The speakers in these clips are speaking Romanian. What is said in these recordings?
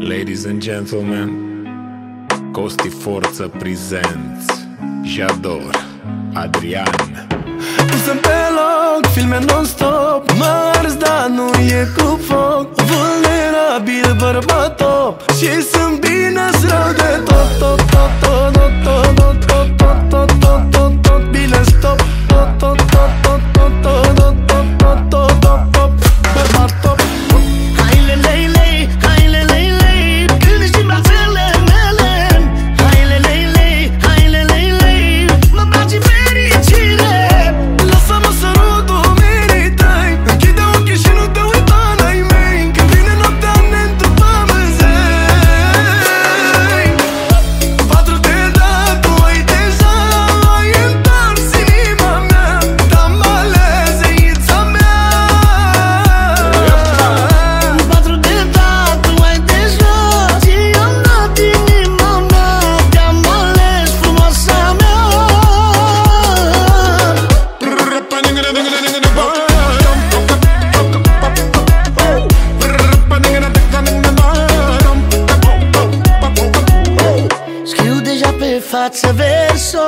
Ladies and gentlemen, Costi Forță prezenți Jador, Adrian. Sunt pe loc, filme non-stop Mars, dar nu e cu foc. Vulnerabil bărbat top Și sunt bine față verso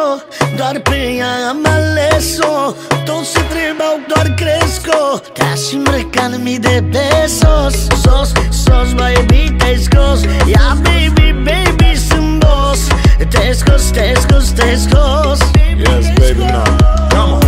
Doar pe ea am ales-o. Toți se trebau, doar cresc-o Te-aș îmbrăca în mii de pesos Sos, sos, mai iubit, scos. Ia baby, baby, sunt boss. Te scos, te scos, te scos. Yes, baby, now, come on.